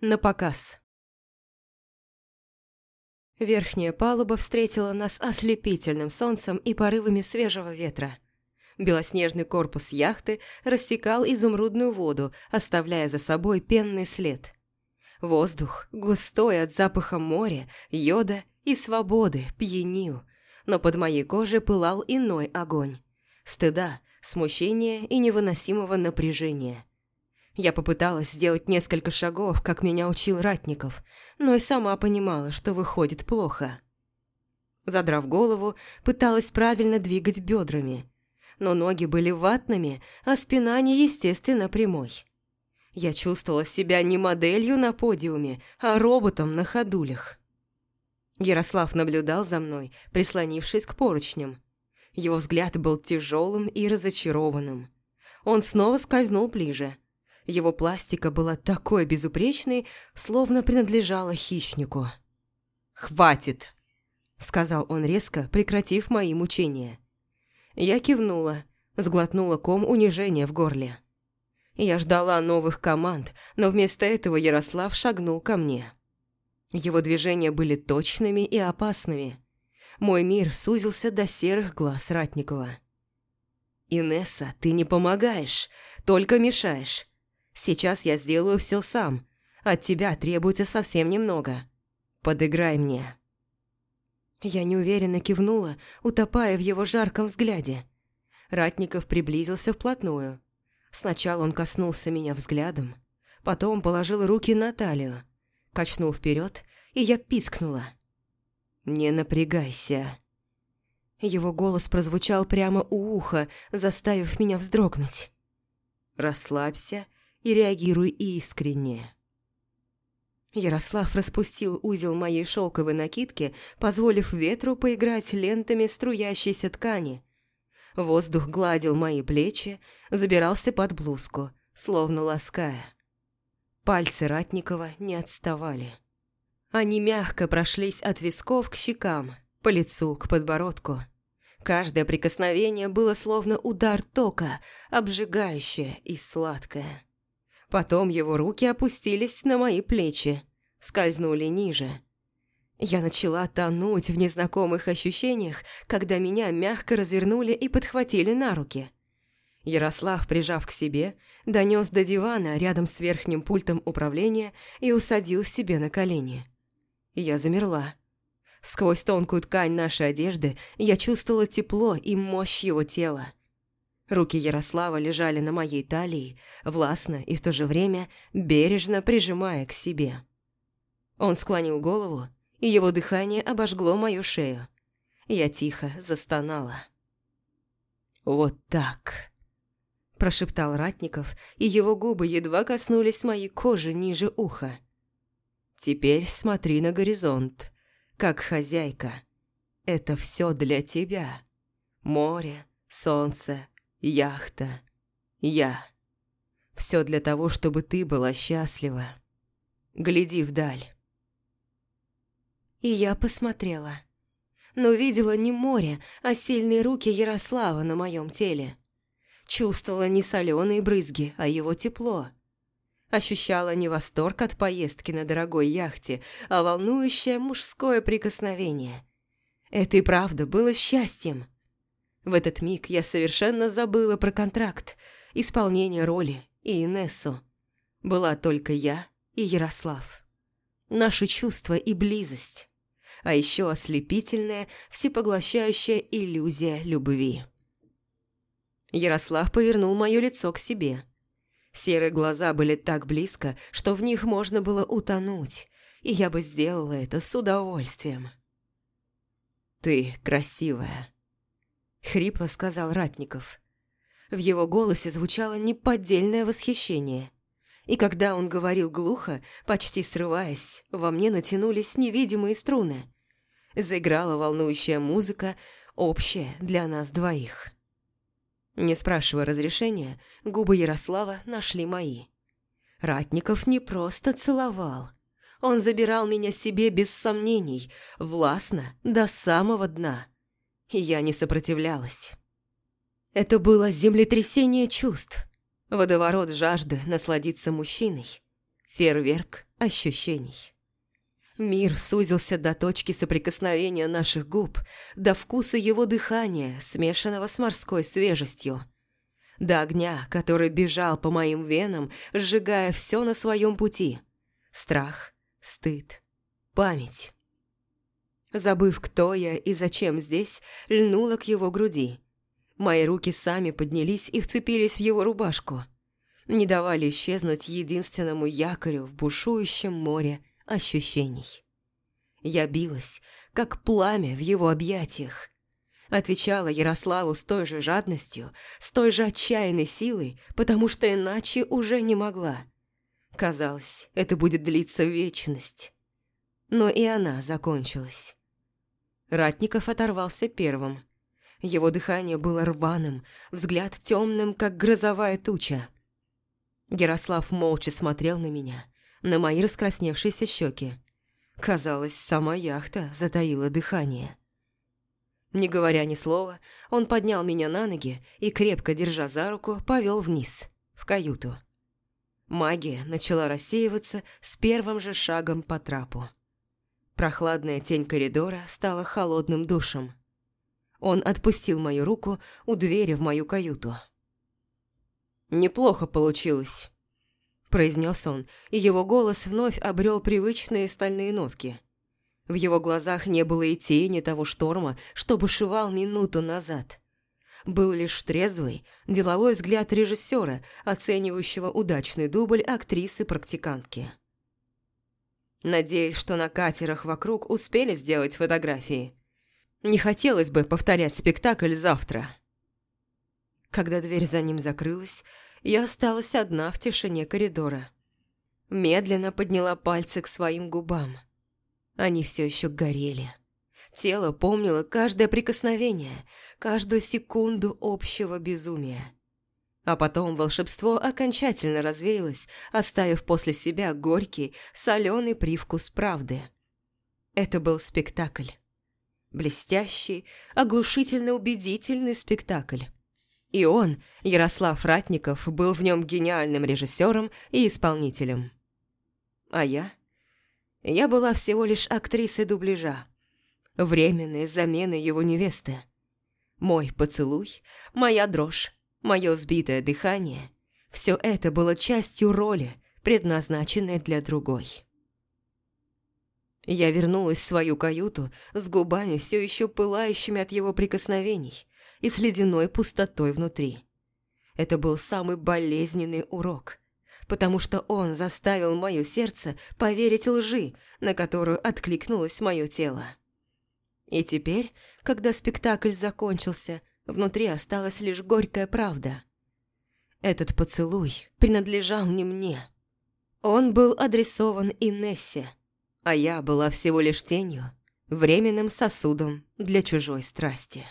На показ. Верхняя палуба встретила нас ослепительным солнцем и порывами свежего ветра. Белоснежный корпус яхты рассекал изумрудную воду, оставляя за собой пенный след. Воздух, густой от запаха моря, йода и свободы, пьянил, но под моей кожей пылал иной огонь. Стыда, смущения и невыносимого напряжения. Я попыталась сделать несколько шагов, как меня учил Ратников, но и сама понимала, что выходит плохо. Задрав голову, пыталась правильно двигать бедрами, но ноги были ватными, а спина неестественно прямой. Я чувствовала себя не моделью на подиуме, а роботом на ходулях. Ярослав наблюдал за мной, прислонившись к поручням. Его взгляд был тяжелым и разочарованным. Он снова скользнул ближе – его пластика была такой безупречной, словно принадлежала хищнику. «Хватит!» – сказал он резко, прекратив мои мучения. Я кивнула, сглотнула ком унижения в горле. Я ждала новых команд, но вместо этого Ярослав шагнул ко мне. Его движения были точными и опасными. Мой мир сузился до серых глаз Ратникова. «Инесса, ты не помогаешь, только мешаешь. Сейчас я сделаю все сам. От тебя требуется совсем немного. Подыграй мне». Я неуверенно кивнула, утопая в его жарком взгляде. Ратников приблизился вплотную. Сначала он коснулся меня взглядом, потом положил руки на талию, качнул вперед, и я пискнула. «Не напрягайся». Его голос прозвучал прямо у уха, заставив меня вздрогнуть. «Расслабься и реагируй искренне. Ярослав распустил узел моей шелковой накидки, позволив ветру поиграть лентами струящейся ткани. Воздух гладил мои плечи, забирался под блузку, словно лаская. Пальцы Ратникова не отставали. Они мягко прошлись от висков к щекам, по лицу к подбородку. Каждое прикосновение было словно удар тока, обжигающее и сладкое. Потом его руки опустились на мои плечи, скользнули ниже. Я начала тонуть в незнакомых ощущениях, когда меня мягко развернули и подхватили на руки. Ярослав, прижав к себе, донес до дивана рядом с верхним пультом управления и усадил себе на колени. Я замерла. Сквозь тонкую ткань нашей одежды я чувствовала тепло и мощь его тела. Руки Ярослава лежали на моей талии, властно и в то же время бережно прижимая к себе. Он склонил голову, и его дыхание обожгло мою шею. Я тихо застонала. «Вот так», – прошептал Ратников, и его губы едва коснулись моей кожи ниже уха. «Теперь смотри на горизонт, как хозяйка. Это все для тебя. Море, солнце, яхта, я. Все для того, чтобы ты была счастлива. Гляди вдаль. И я посмотрела. Но видела не море, а сильные руки Ярослава на моем теле. Чувствовала не соленые брызги, а его тепло. Ощущала не восторг от поездки на дорогой яхте, а волнующее мужское прикосновение. Это и правда было счастьем. В этот миг я совершенно забыла про контракт, исполнение роли и Инессу. Была только я и Ярослав. Наши чувства и близость. А еще ослепительная, всепоглощающая иллюзия любви. Ярослав повернул мое лицо к себе. Серые глаза были так близко, что в них можно было утонуть, и я бы сделала это с удовольствием. «Ты красивая», – хрипло сказал Ратников. В его голосе звучало неподдельное восхищение. И когда он говорил глухо, почти срываясь, во мне натянулись невидимые струны. Заиграла волнующая музыка, общая для нас двоих. Не спрашивая разрешения, губы Ярослава нашли мои. Ратников не просто целовал. Он забирал меня себе без сомнений, властно, до самого дна – и я не сопротивлялась. Это было землетрясение чувств, водоворот жажды насладиться мужчиной, Фейерверк ощущений. Мир сузился до точки соприкосновения наших губ, до вкуса его дыхания, смешанного с морской свежестью. До огня, который бежал по моим венам, сжигая все на своем пути. Страх, стыд, память. Забыв, кто я и зачем здесь, льнула к его груди. Мои руки сами поднялись и вцепились в его рубашку. Не давали исчезнуть единственному якорю в бушующем море ощущений. Я билась, как пламя в его объятиях. Отвечала Ярославу с той же жадностью, с той же отчаянной силой, потому что иначе уже не могла. Казалось, это будет длиться вечность. Но и она закончилась. Ратников оторвался первым. Его дыхание было рваным, взгляд темным, как грозовая туча. Ярослав молча смотрел на меня – на мои раскрасневшиеся щеки. Казалось, сама яхта затаила дыхание. Не говоря ни слова, он поднял меня на ноги и, крепко держа за руку, повел вниз, в каюту. Магия начала рассеиваться с первым же шагом по трапу. Прохладная тень коридора стала холодным душем. Он отпустил мою руку у двери в мою каюту. «Неплохо получилось», произнес он, и его голос вновь обрел привычные стальные нотки. В его глазах не было и тени того шторма, что бушевал минуту назад. Был лишь трезвый, деловой взгляд режиссера, оценивающего удачный дубль актрисы-практикантки. Надеюсь, что на катерах вокруг успели сделать фотографии. Не хотелось бы повторять спектакль завтра. Когда дверь за ним закрылась, я осталась одна в тишине коридора. Медленно подняла пальцы к своим губам. Они все еще горели. Тело помнило каждое прикосновение, каждую секунду общего безумия. А потом волшебство окончательно развеялось, оставив после себя горький, соленый привкус правды. Это был спектакль. Блестящий, оглушительно убедительный спектакль. И он, Ярослав Ратников, был в нем гениальным режиссером и исполнителем. А я? Я была всего лишь актрисой дубляжа, временной заменой его невесты. Мой поцелуй, моя дрожь, мое сбитое дыхание – все это было частью роли, предназначенной для другой. Я вернулась в свою каюту с губами, все еще пылающими от его прикосновений, и с ледяной пустотой внутри. Это был самый болезненный урок, потому что он заставил мое сердце поверить лжи, на которую откликнулось мое тело. И теперь, когда спектакль закончился, внутри осталась лишь горькая правда. Этот поцелуй принадлежал не мне. Он был адресован Инессе, а я была всего лишь тенью, временным сосудом для чужой страсти.